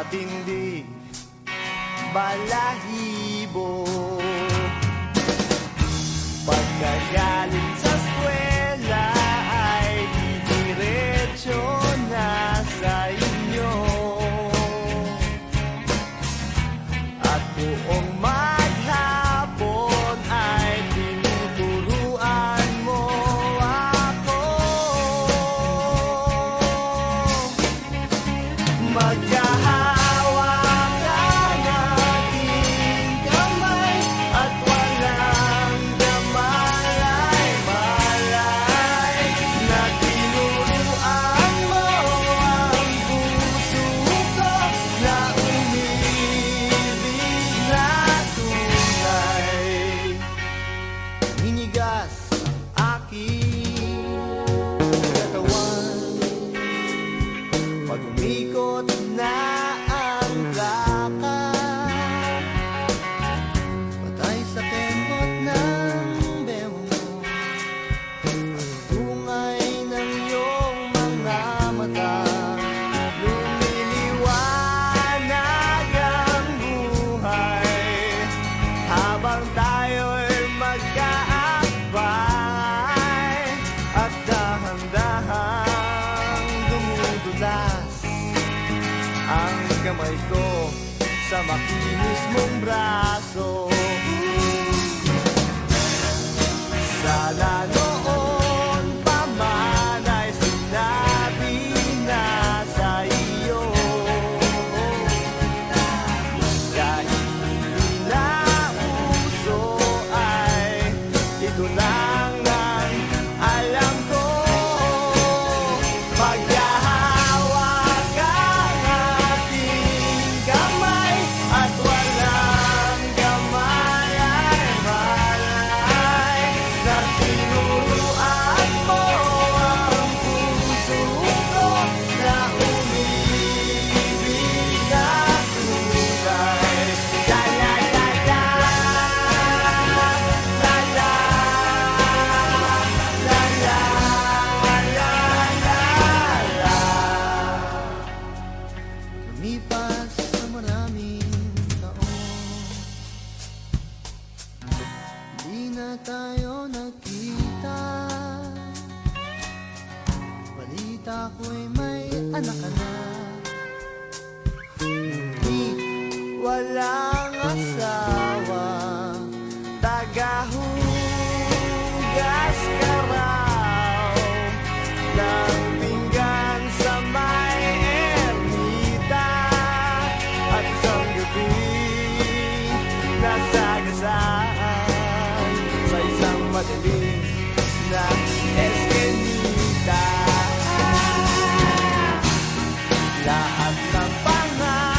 katindi balahibo. Pagkagalit pasa maquinismo un brazo. walang asawa. Tagahugas ka raw ng pinggan sa may ermita At isang gabi nasagasaan sa isang madilim na eskinita. Lahat ng pangalan